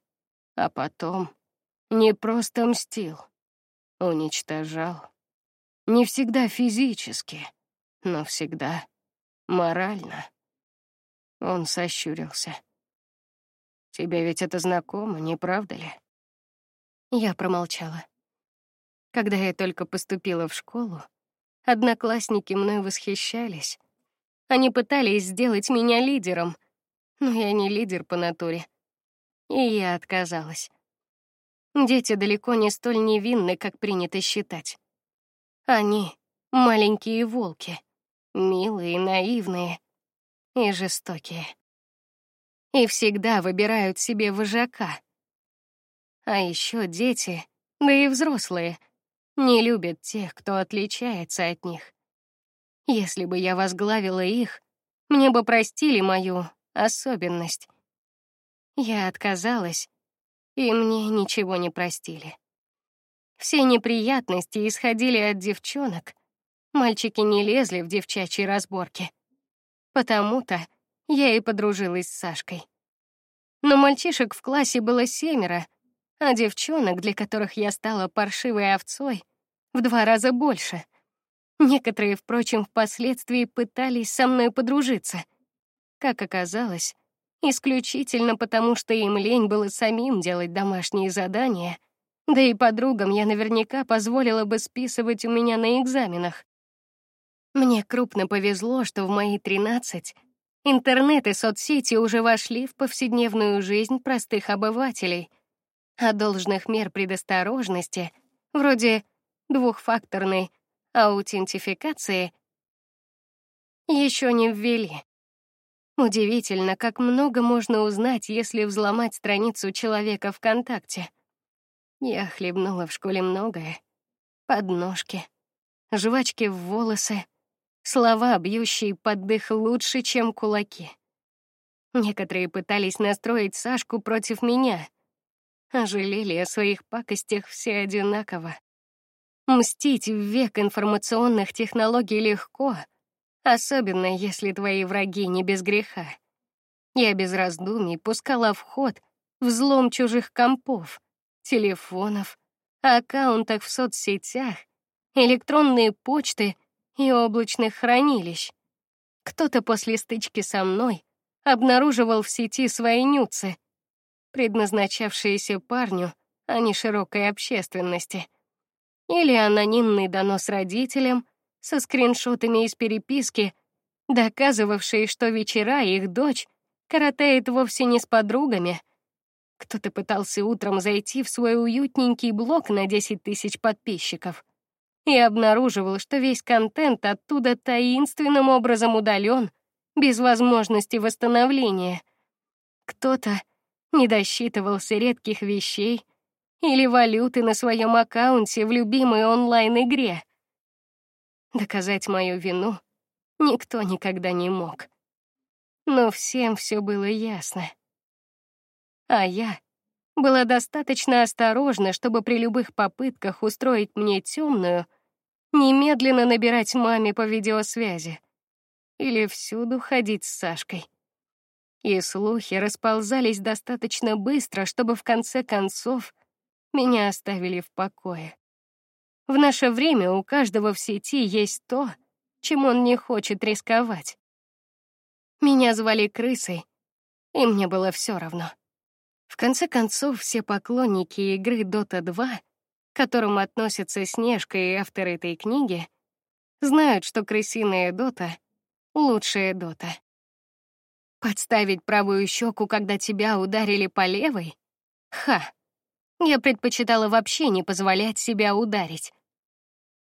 а потом не просто мстил, уничтожал. Не всегда физически, но всегда морально. Он сощурился. Тебе ведь это знакомо, не правда ли? Я промолчала. Когда я только поступила в школу, одноклассники мной восхищались. Они пытались сделать меня лидером, но я не лидер по натуре. И я отказалась. Дети далеко не столь невинны, как принято считать. Они — маленькие волки, милые, наивные и жестокие. И всегда выбирают себе вожака. А еще дети, да и взрослые, не любят тех, кто отличается от них. Если бы я возглавила их, мне бы простили мою особенность. Я отказалась, и мне ничего не простили. Все неприятности исходили от девчонок. Мальчики не лезли в девчачьи разборки. Потому-то я и подружилась с Сашкой. Но мальчишек в классе было семеро, а девчонок, для которых я стала паршивой овцой, в два раза больше. Некоторые, впрочем, впоследствии пытались со мной подружиться. Как оказалось, исключительно потому, что им лень было самим делать домашние задания, да и подругам я наверняка позволила бы списывать у меня на экзаменах. Мне крупно повезло, что в мои тринадцать интернет и соцсети уже вошли в повседневную жизнь простых обывателей, а должных мер предосторожности, вроде двухфакторной аутентификации, еще не ввели. Удивительно, как много можно узнать, если взломать страницу человека ВКонтакте. Я хлебнула в школе многое: подножки, жвачки в волосы, слова, бьющие под дых лучше, чем кулаки. Некоторые пытались настроить Сашку против меня, а жалели о своих пакостях все одинаково. Мстить в век информационных технологий легко, особенно если твои враги не без греха. Я без раздумий пускала в ход взлом чужих компов, телефонов, аккаунтов в соцсетях, электронные почты и облачных хранилищ. Кто-то после стычки со мной обнаруживал в сети свои нюцы, предназначавшиеся парню, а не широкой общественности. Или анонимный донос родителям, со скриншотами из переписки, доказывавшие, что вечера их дочь коротает вовсе не с подругами. Кто-то пытался утром зайти в свой уютненький блог на 10 тысяч подписчиков и обнаруживал, что весь контент оттуда таинственным образом удален, без возможности восстановления. Кто-то не досчитывался редких вещей или валюты на своем аккаунте в любимой онлайн-игре. Доказать мою вину никто никогда не мог. Но всем все было ясно. А я была достаточно осторожна, чтобы при любых попытках устроить мне темную немедленно набирать маме по видеосвязи или всюду ходить с Сашкой. И слухи расползались достаточно быстро, чтобы в конце концов меня оставили в покое. В наше время у каждого в сети есть то, чем он не хочет рисковать. Меня звали крысой, и мне было все равно. В конце концов, все поклонники игры Dota 2, к которым относятся Снежка и автор этой книги, знают, что крысиная Дота — лучшая Дота. Подставить правую щеку, когда тебя ударили по левой? Ха! Я предпочитала вообще не позволять себя ударить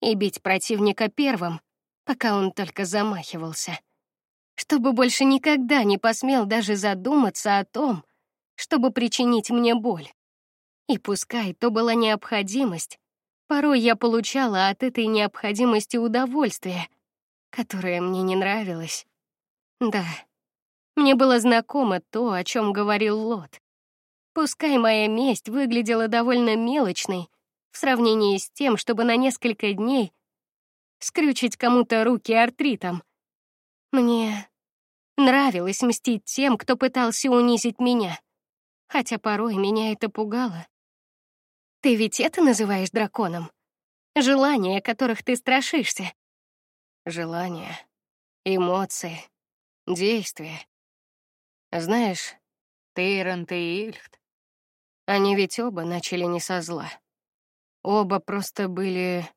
и бить противника первым, пока он только замахивался, чтобы больше никогда не посмел даже задуматься о том, чтобы причинить мне боль. И пускай то была необходимость, порой я получала от этой необходимости удовольствие, которое мне не нравилось. Да, мне было знакомо то, о чем говорил Лот. Пускай моя месть выглядела довольно мелочной в сравнении с тем, чтобы на несколько дней скрючить кому-то руки артритом. Мне нравилось мстить тем, кто пытался унизить меня, хотя порой меня это пугало. Ты ведь это называешь драконом? Желания, которых ты страшишься. Желания, эмоции, действия. Знаешь, Тейрант и Ильхт они ведь оба начали не со зла. Оба просто были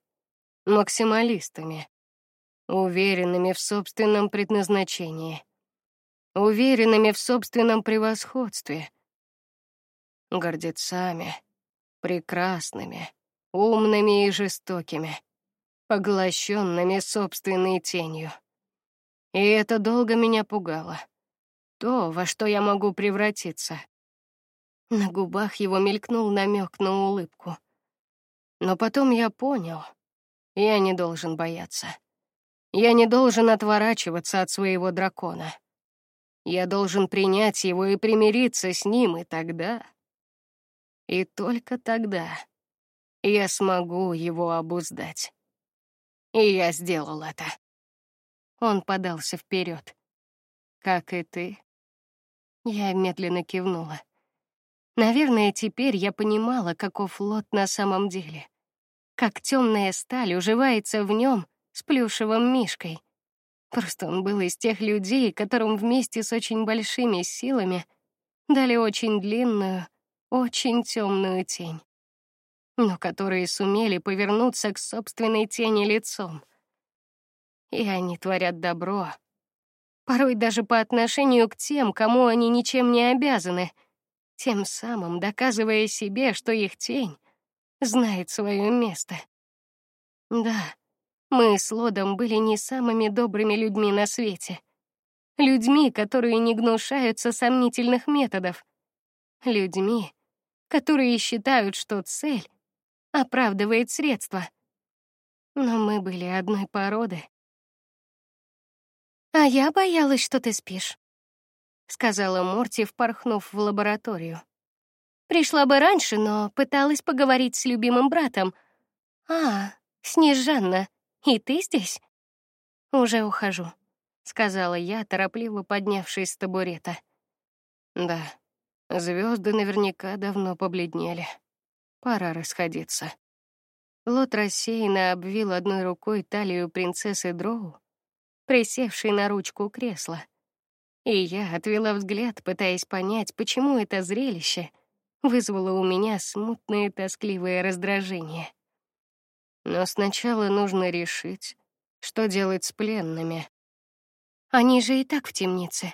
максималистами, уверенными в собственном предназначении, уверенными в собственном превосходстве, гордецами, прекрасными, умными и жестокими. поглощенными собственной тенью. И это долго меня пугало. То, во что я могу превратиться. На губах его мелькнул намек на улыбку. Но потом я понял, я не должен бояться. Я не должен отворачиваться от своего дракона. Я должен принять его и примириться с ним, и тогда... И только тогда я смогу его обуздать. И я сделал это. Он подался вперед. Как и ты. Я медленно кивнула. Наверное, теперь я понимала, каков лот на самом деле. Как темная сталь уживается в нем с плюшевым мишкой. Просто он был из тех людей, которым вместе с очень большими силами дали очень длинную, очень темную тень, но которые сумели повернуться к собственной тени лицом. И они творят добро, порой даже по отношению к тем, кому они ничем не обязаны — тем самым доказывая себе, что их тень знает свое место. Да, мы с Лодом были не самыми добрыми людьми на свете. Людьми, которые не гнушаются сомнительных методов. Людьми, которые считают, что цель оправдывает средства. Но мы были одной породы. А я боялась, что ты спишь сказала Морти, впорхнув в лабораторию. Пришла бы раньше, но пыталась поговорить с любимым братом. А, Снежанна, и ты здесь? Уже ухожу, сказала я, торопливо поднявшись с табурета. Да, звезды наверняка давно побледнели. Пора расходиться. Лот рассеянно обвил одной рукой талию принцессы Дроу, присевшей на ручку кресла. И я отвела взгляд, пытаясь понять, почему это зрелище вызвало у меня смутное тоскливое раздражение. Но сначала нужно решить, что делать с пленными. Они же и так в темнице.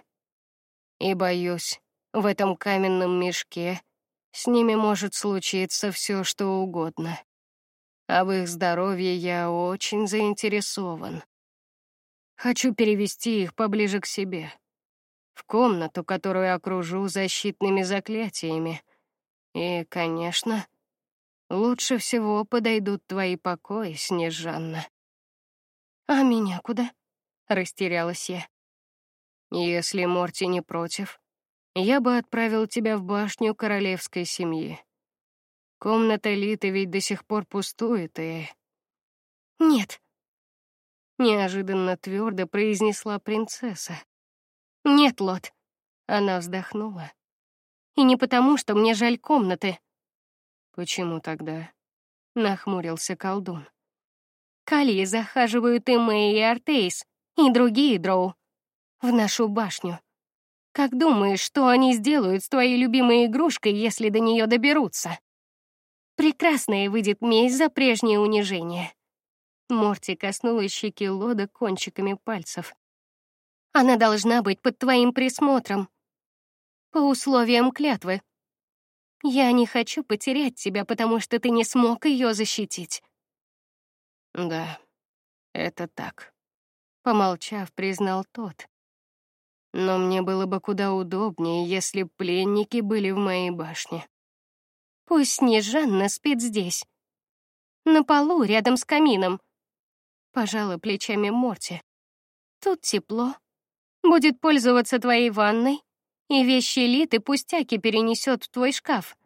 И боюсь, в этом каменном мешке с ними может случиться все, что угодно. А в их здоровье я очень заинтересован. Хочу перевести их поближе к себе в комнату, которую окружу защитными заклятиями. И, конечно, лучше всего подойдут твои покои, Снежанна. А меня куда? Растерялась я. Если Морти не против, я бы отправил тебя в башню королевской семьи. Комната Литы ведь до сих пор пустует, и... Нет. Неожиданно твердо произнесла принцесса. Нет, Лот. Она вздохнула. И не потому, что мне жаль комнаты. Почему тогда? Нахмурился колдун. Калии захаживают и Мэй, и Артейс, и другие дроу в нашу башню. Как думаешь, что они сделают с твоей любимой игрушкой, если до нее доберутся? Прекрасная выйдет месть за прежнее унижение. Морти коснулась щеки Лода кончиками пальцев. Она должна быть под твоим присмотром. По условиям клятвы. Я не хочу потерять тебя, потому что ты не смог ее защитить. Да, это так. Помолчав, признал тот. Но мне было бы куда удобнее, если пленники были в моей башне. Пусть Снежанна спит здесь, на полу рядом с камином. Пожала плечами Морти. Тут тепло, будет пользоваться твоей ванной, и вещи Литы пустяки перенесет в твой шкаф.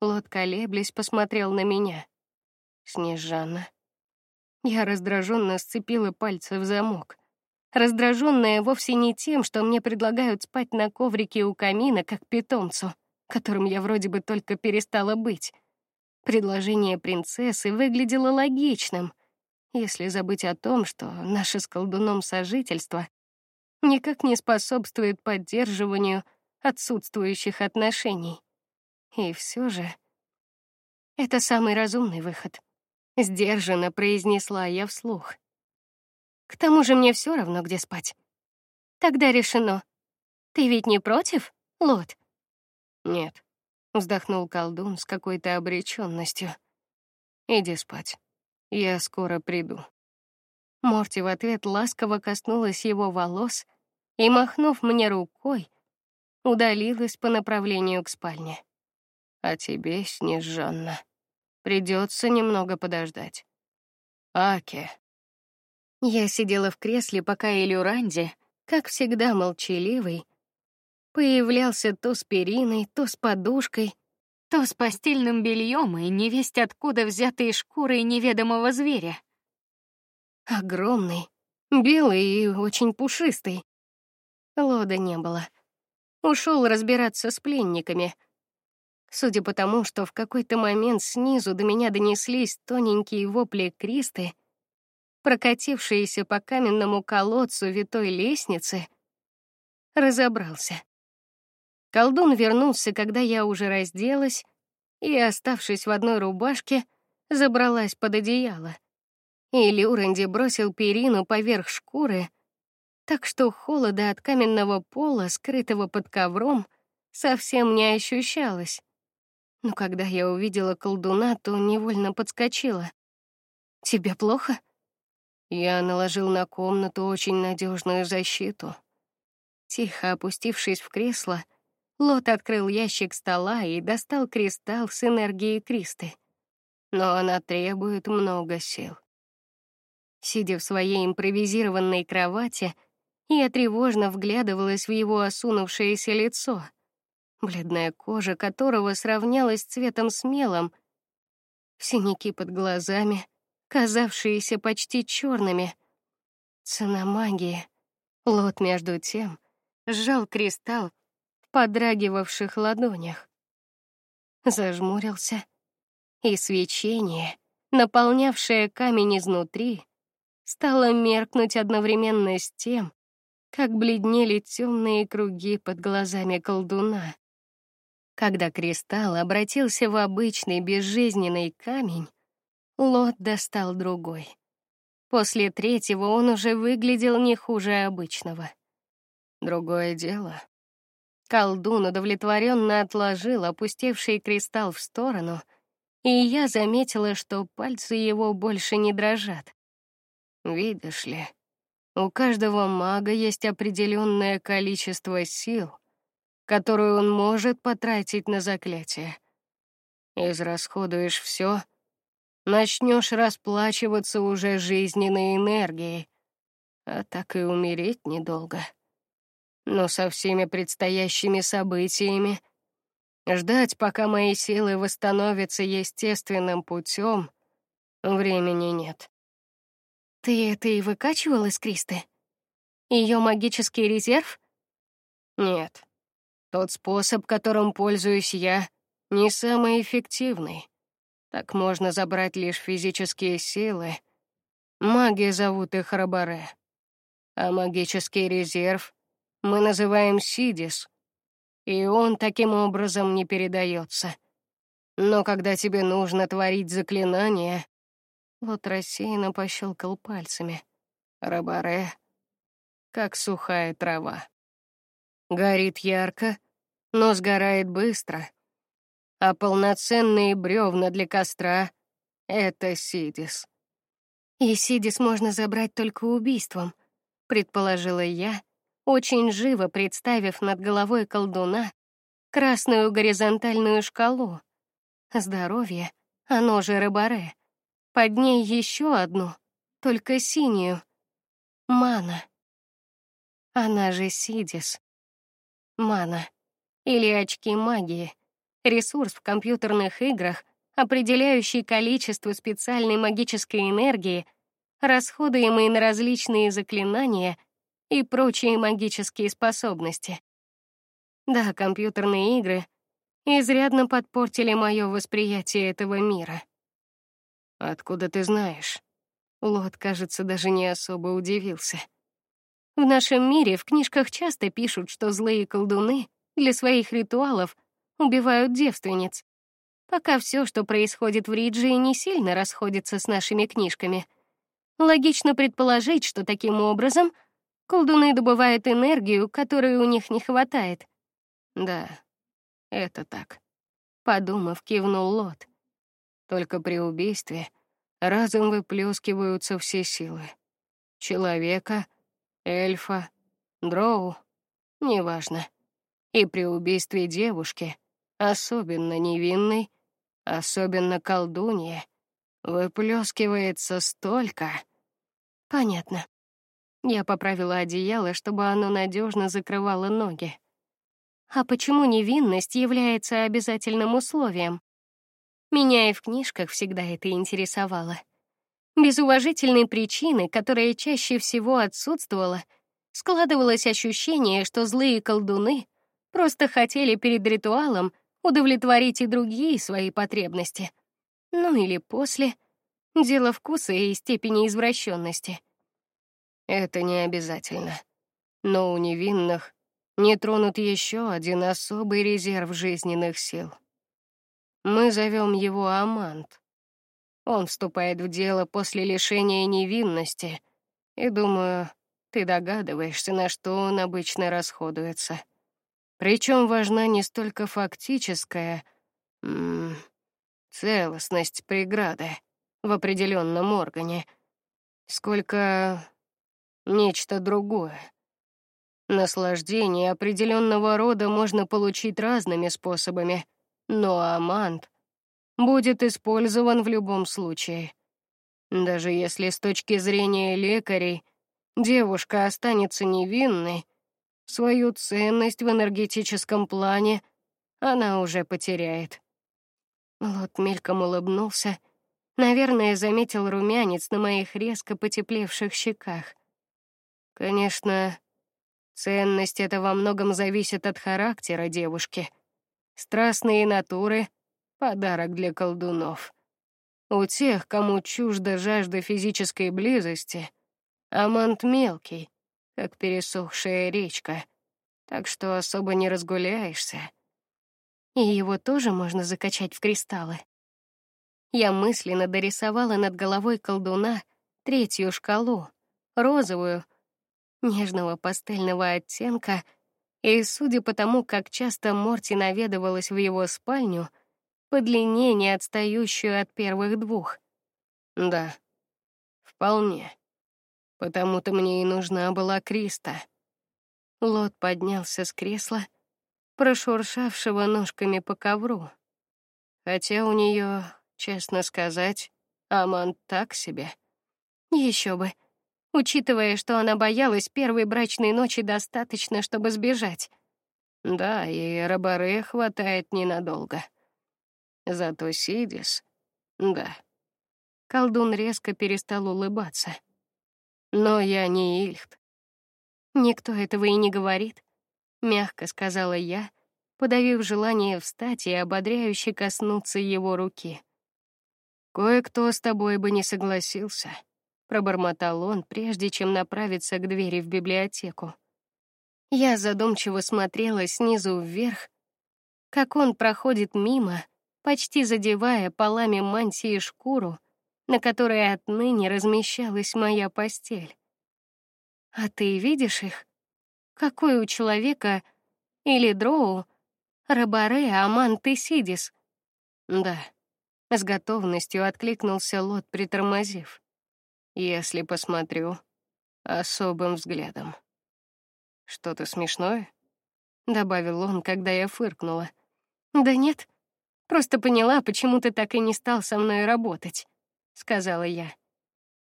Лот колеблясь посмотрел на меня. Снежана. Я раздраженно сцепила пальцы в замок. Раздраженная вовсе не тем, что мне предлагают спать на коврике у камина, как питомцу, которым я вроде бы только перестала быть. Предложение принцессы выглядело логичным, если забыть о том, что наше с колдуном сожительство никак не способствует поддерживанию отсутствующих отношений. И все же это самый разумный выход. Сдержанно произнесла я вслух. К тому же мне все равно, где спать. Тогда решено. Ты ведь не против, Лот? Нет, вздохнул колдун с какой-то обреченностью. Иди спать. Я скоро приду. Морти в ответ ласково коснулась его волос и, махнув мне рукой, удалилась по направлению к спальне. А тебе, Снежанна, придется немного подождать. Аке. Я сидела в кресле, пока Элюранди, как всегда молчаливый, появлялся то с периной, то с подушкой, то с постельным бельем и невесть откуда взятой шкурой неведомого зверя. Огромный, белый и очень пушистый. Лода не было. Ушел разбираться с пленниками. Судя по тому, что в какой-то момент снизу до меня донеслись тоненькие вопли Кристы, прокатившиеся по каменному колодцу витой лестницы, разобрался. Колдун вернулся, когда я уже разделась и, оставшись в одной рубашке, забралась под одеяло. И Люренди бросил перину поверх шкуры, так что холода от каменного пола, скрытого под ковром, совсем не ощущалось. Но когда я увидела колдуна, то невольно подскочила. Тебе плохо? Я наложил на комнату очень надежную защиту. Тихо опустившись в кресло, Лот открыл ящик стола и достал кристалл с энергией Кристы. Но она требует много сил. Сидя в своей импровизированной кровати, я тревожно вглядывалась в его осунувшееся лицо, бледная кожа которого сравнялась цветом с мелом, синяки под глазами, казавшиеся почти черными. Цена магии. Лот между тем сжал кристалл подрагивавших ладонях. Зажмурился, и свечение, наполнявшее камень изнутри, стало меркнуть одновременно с тем, как бледнели темные круги под глазами колдуна. Когда кристалл обратился в обычный безжизненный камень, Лот достал другой. После третьего он уже выглядел не хуже обычного. Другое дело, Колдун удовлетворенно отложил опустевший кристалл в сторону, и я заметила, что пальцы его больше не дрожат. Видишь ли, у каждого мага есть определенное количество сил, которую он может потратить на заклятие. Израсходуешь все, начнешь расплачиваться уже жизненной энергией, а так и умереть недолго но со всеми предстоящими событиями ждать, пока мои силы восстановятся естественным путем, времени нет. Ты это и выкачивал из Кристы? Ее магический резерв? Нет. Тот способ, которым пользуюсь я, не самый эффективный. Так можно забрать лишь физические силы. Маги зовут их рабаре. А магический резерв мы называем Сидис, и он таким образом не передается. Но когда тебе нужно творить заклинание, вот рассеянно пощелкал пальцами. Рабаре, как сухая трава. Горит ярко, но сгорает быстро. А полноценные бревна для костра — это Сидис. И Сидис можно забрать только убийством, предположила я, очень живо представив над головой колдуна красную горизонтальную шкалу. Здоровье, оно же рыбаре. Под ней еще одну, только синюю. Мана. Она же Сидис. Мана. Или очки магии. Ресурс в компьютерных играх, определяющий количество специальной магической энергии, расходуемой на различные заклинания — и прочие магические способности. Да, компьютерные игры изрядно подпортили мое восприятие этого мира. Откуда ты знаешь? Лот, кажется, даже не особо удивился. В нашем мире в книжках часто пишут, что злые колдуны для своих ритуалов убивают девственниц. Пока все, что происходит в Риджии, не сильно расходится с нашими книжками. Логично предположить, что таким образом — Колдуны добывают энергию, которой у них не хватает. Да, это так. Подумав, кивнул Лот. Только при убийстве разом выплескиваются все силы. Человека, эльфа, дроу, неважно. И при убийстве девушки, особенно невинной, особенно колдуньи, выплескивается столько. Понятно. Я поправила одеяло, чтобы оно надежно закрывало ноги. А почему невинность является обязательным условием? Меня и в книжках всегда это интересовало. Без уважительной причины, которая чаще всего отсутствовала, складывалось ощущение, что злые колдуны просто хотели перед ритуалом удовлетворить и другие свои потребности. Ну или после. Дело вкуса и степени извращенности. Это не обязательно. Но у невинных не тронут еще один особый резерв жизненных сил. Мы зовем его Амант. Он вступает в дело после лишения невинности, и думаю, ты догадываешься, на что он обычно расходуется. Причем важна не столько фактическая м целостность преграды в определенном органе, сколько нечто другое. Наслаждение определенного рода можно получить разными способами, но амант будет использован в любом случае. Даже если с точки зрения лекарей девушка останется невинной, свою ценность в энергетическом плане она уже потеряет. Лот мельком улыбнулся, наверное, заметил румянец на моих резко потеплевших щеках. Конечно, ценность это во многом зависит от характера девушки. Страстные натуры подарок для колдунов. У тех, кому чужда жажда физической близости, амант мелкий, как пересохшая речка, так что особо не разгуляешься. И его тоже можно закачать в кристаллы. Я мысленно дорисовала над головой колдуна третью шкалу, розовую, нежного пастельного оттенка, и, судя по тому, как часто Морти наведывалась в его спальню, по длине не отстающую от первых двух. Да, вполне. Потому-то мне и нужна была Криста. Лот поднялся с кресла, прошуршавшего ножками по ковру. Хотя у нее, честно сказать, Аман так себе. Еще бы. Учитывая, что она боялась первой брачной ночи достаточно, чтобы сбежать. Да, и Рабаре хватает ненадолго. Зато Сидис... Да. Колдун резко перестал улыбаться. Но я не Ильхт. Никто этого и не говорит, мягко сказала я, подавив желание встать и ободряюще коснуться его руки. Кое-кто с тобой бы не согласился пробормотал он, прежде чем направиться к двери в библиотеку. Я задумчиво смотрела снизу вверх, как он проходит мимо, почти задевая полами мантии шкуру, на которой отныне размещалась моя постель. А ты видишь их? Какой у человека или дроу Рабаре Аман Тесидис? Да. С готовностью откликнулся Лот, притормозив если посмотрю особым взглядом. Что-то смешное? добавил он, когда я фыркнула. Да нет, просто поняла, почему ты так и не стал со мной работать, сказала я.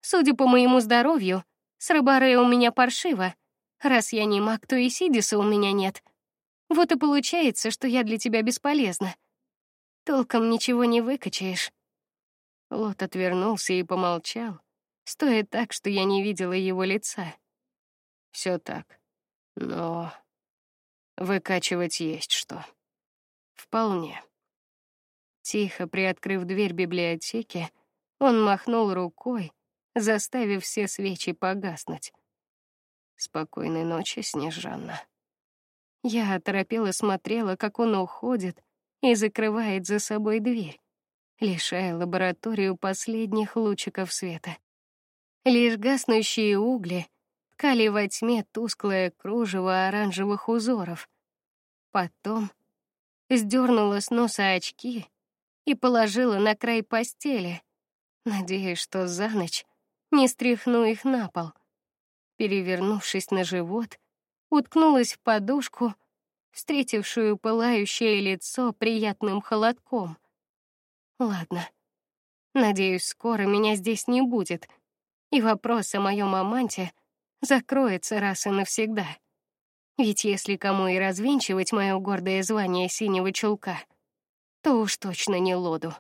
Судя по моему здоровью, с рыбарой у меня паршиво. Раз я не маг, то и Сидиса у меня нет. Вот и получается, что я для тебя бесполезна. Толком ничего не выкачаешь. Лот отвернулся и помолчал, стоя так, что я не видела его лица. Все так. Но выкачивать есть что. Вполне. Тихо приоткрыв дверь библиотеки, он махнул рукой, заставив все свечи погаснуть. Спокойной ночи, Снежанна. Я оторопела смотрела, как он уходит и закрывает за собой дверь, лишая лабораторию последних лучиков света. Лишь гаснущие угли ткали во тьме тусклое кружево оранжевых узоров. Потом сдернула с носа очки и положила на край постели, Надеюсь, что за ночь не стряхну их на пол. Перевернувшись на живот, уткнулась в подушку, встретившую пылающее лицо приятным холодком. Ладно. Надеюсь, скоро меня здесь не будет, и вопрос о моем аманте закроется раз и навсегда. Ведь если кому и развенчивать мое гордое звание синего чулка, то уж точно не Лоду.